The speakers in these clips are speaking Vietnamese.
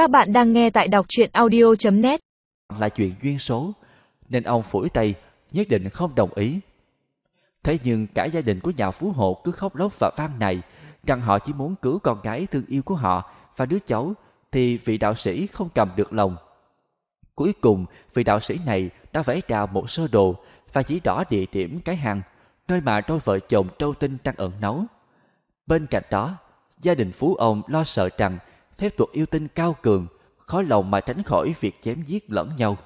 Các bạn đang nghe tại đọc truyện audio.net là chuyện duyên số, nên ông phủi tay nhất định không đồng ý. Thế nhưng cả gia đình của nhà phú hộ cứ khóc lóc và van này rằng họ chỉ muốn cứu con gái thương yêu của họ và đứa cháu thì vị đạo sĩ không cầm được lòng. Cuối cùng, vị đạo sĩ này đã vẽ ra một sơ đồ và chỉ rõ địa điểm cái hàng nơi mà đôi vợ chồng trâu tinh đang ẩn náu. Bên cạnh đó, gia đình phú ông lo sợ rằng phép thuật yêu tinh cao cường, khó lòng mà tránh khỏi việc chém giết lẫn nhau.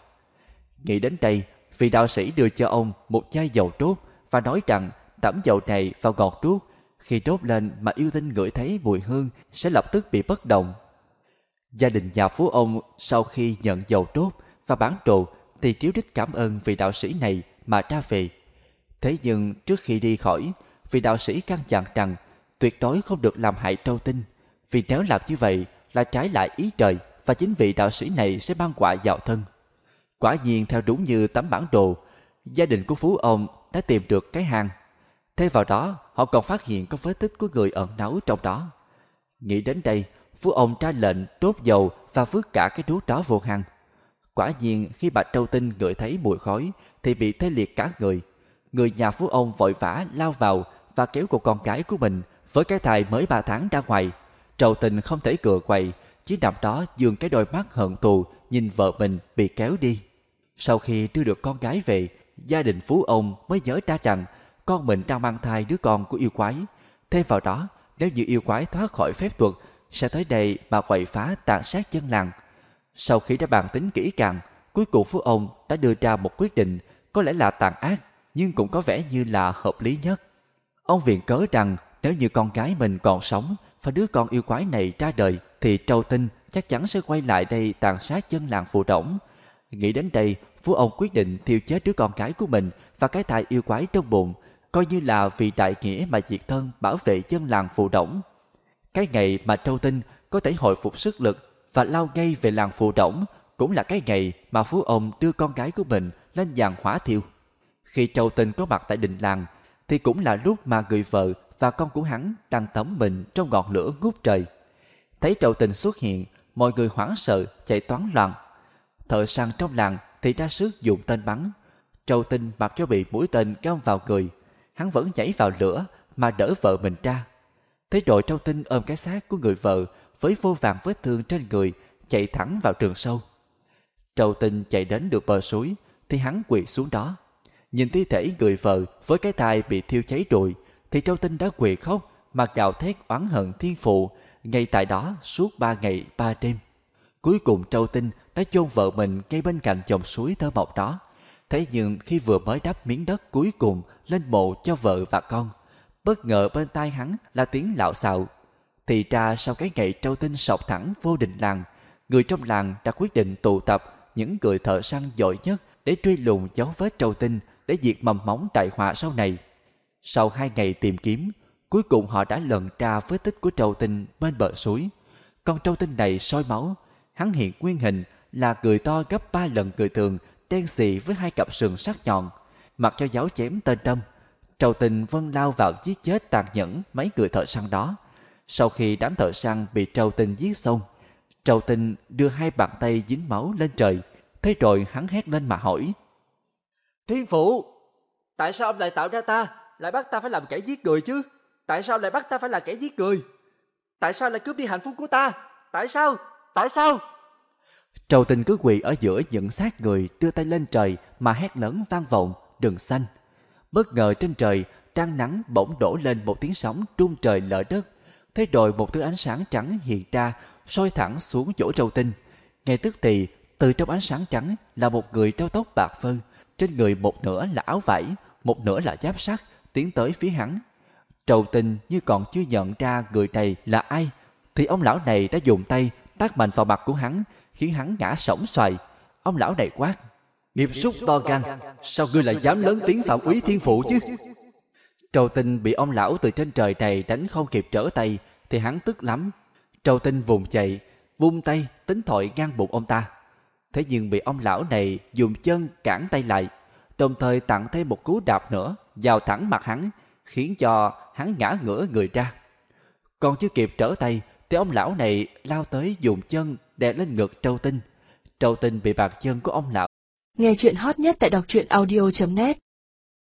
Nghĩ đến đây, vị đạo sĩ đưa cho ông một chai dầu trốt và nói rằng tẩm dầu này vào gọt trút, khi đốt lên mà yêu tinh ngửi thấy mùi hương sẽ lập tức bị bất động. Gia đình nhà phú ông sau khi nhận dầu trút và bán đồ thì triếu đích cảm ơn vị đạo sĩ này mà ra về. Thế nhưng trước khi đi khỏi, vị đạo sĩ căn dặn rằng tuyệt đối không được làm hại trâu tinh, vì nếu làm như vậy là trái lại ý trời và chính vị đạo sĩ này sẽ ban quả vào thân. Quả nhiên theo đúng như tấm bản đồ, gia đình của Phú ông đã tìm được cái hang. Thêm vào đó, họ còn phát hiện có vết tích của người ẩn náu trong đó. Nghĩ đến đây, Phú ông ra lệnh đốt dầu và vứt cả cái đuốc đó vô hang. Quả nhiên khi bà Trâu Tinh ngửi thấy mùi khói thì bị tê liệt cả người. Người nhà Phú ông vội vã lao vào và kéo cô con gái của mình với cái thai mới 3 tháng ra ngoài. Trầu tình không thể cựa quậy, chỉ nằm đó dường cái đôi mắt hận thù nhìn vợ mình bị kéo đi. Sau khi đưa được con gái về, gia đình Phú ông mới nhớ ra rằng con mình đang mang thai đứa con của yêu quái. Thêm vào đó, nếu như yêu quái thoát khỏi phép thuật sẽ tới đây mà quậy phá tàn sát dân làng. Sau khi đã bàn tính kỹ càng, cuối cùng Phú ông đã đưa ra một quyết định có lẽ là tàn ác nhưng cũng có vẻ như là hợp lý nhất. Ông viện cớ rằng nếu như con gái mình còn sống và đứa con yêu quái này ra đời thì Trâu Tinh chắc chắn sẽ quay lại đây tàn sát dân làng phụ đổng. Nghĩ đến đây, vua ông quyết định thiêu chết đứa con gái của mình và cái thai yêu quái trong bụng, coi như là vì đại nghĩa mà diệt thân bảo vệ dân làng phụ đổng. Cái ngày mà Trâu Tinh có thể hồi phục sức lực và lao ngay về làng phụ đổng cũng là cái ngày mà Phú ông đưa con gái của mình lên giàn hỏa thiêu. Khi Trâu Tinh có mặt tại đình làng thì cũng là lúc mà người vợ và con của hắn đang tắm mình trong ngọn lửa ngút trời. Thấy Trâu Tinh xuất hiện, mọi người hoảng sợ chạy toán loạn. Thợ săn trong làng thì ra sức dùng tên bắn. Trâu Tinh mặc cho bị mũi tên găm vào người, hắn vẫn nhảy vào lửa mà đỡ vợ mình ra. Thế rồi Trâu Tinh ôm cái xác của người vợ với vô vàng vết thương trên người chạy thẳng vào trường sâu. Trâu Tinh chạy đến được bờ suối thì hắn quỳ xuống đó. Nhìn thi thể người vợ với cái tai bị thiêu cháy rồi thì châu Tinh đã quỳ khóc mà gào thét oán hận thiên phụ ngay tại đó suốt ba ngày ba đêm. Cuối cùng châu Tinh đã chôn vợ mình ngay bên cạnh dòng suối thơ mộc đó. Thế nhưng khi vừa mới đắp miếng đất cuối cùng lên mộ cho vợ và con, bất ngờ bên tai hắn là tiếng lạo xạo. Thì ra sau cái ngày châu Tinh sọc thẳng vô định làng, người trong làng đã quyết định tụ tập những người thợ săn giỏi nhất để truy lùng dấu vết châu Tinh để diệt mầm móng đại họa sau này. Sau hai ngày tìm kiếm, cuối cùng họ đã lần tra vết tích của Trâu Tinh bên bờ suối. Con Trâu Tinh này soi máu, hắn hiện nguyên hình là cười to gấp ba lần cười thường, đen xì với hai cặp sừng sắc nhọn, mặc cho giáo chém tên tâm. trâu tình vân lao vào giết chết tàn nhẫn mấy người thợ săn đó. Sau khi đám thợ săn bị trâu tình giết xong, trâu tình đưa hai bàn tay dính máu lên trời. Thế rồi hắn hét lên mà hỏi. Thiên phụ, tại sao ông lại tạo ra ta, lại bắt ta phải làm kẻ giết người chứ? Tại sao lại bắt ta phải là kẻ giết người? Tại sao lại cướp đi hạnh phúc của ta? Tại sao? Tại sao? Trầu tình cứ quỳ ở giữa những xác người đưa tay lên trời mà hét lớn vang vọng, đừng xanh. Bất ngờ trên trời, trăng nắng bỗng đổ lên một tiếng sóng trung trời lở đất. Thế rồi một thứ ánh sáng trắng hiện ra, soi thẳng xuống chỗ trầu tinh. Ngay tức thì, từ trong ánh sáng trắng là một người treo tóc bạc phơ. Trên người một nửa là áo vải, một nửa là giáp sắt, tiến tới phía hắn. Trầu tinh như còn chưa nhận ra người này là ai, thì ông lão này đã dùng tay tác mạnh vào mặt của hắn, khiến hắn ngã sổng xoài. Ông lão này quát. Nghiệp súc to gan, sao ngươi lại dám lớn tiếng phạm úy thiên phụ chứ? Trầu tinh bị ông lão từ trên trời này đánh không kịp trở tay, thì hắn tức lắm. Trầu tinh vùng chạy, vung tay tính thổi ngang bụng ông ta. Thế nhưng bị ông lão này dùng chân cản tay lại, đồng thời tặng thêm một cú đạp nữa vào thẳng mặt hắn, khiến cho hắn ngã ngửa người ra. Còn chưa kịp trở tay, thì ông lão này lao tới dùng chân đè lên ngực Trâu Tinh. Trâu Tinh bị bàn chân của ông lão Nghe chuyện hot nhất tại đọc truyện audio.net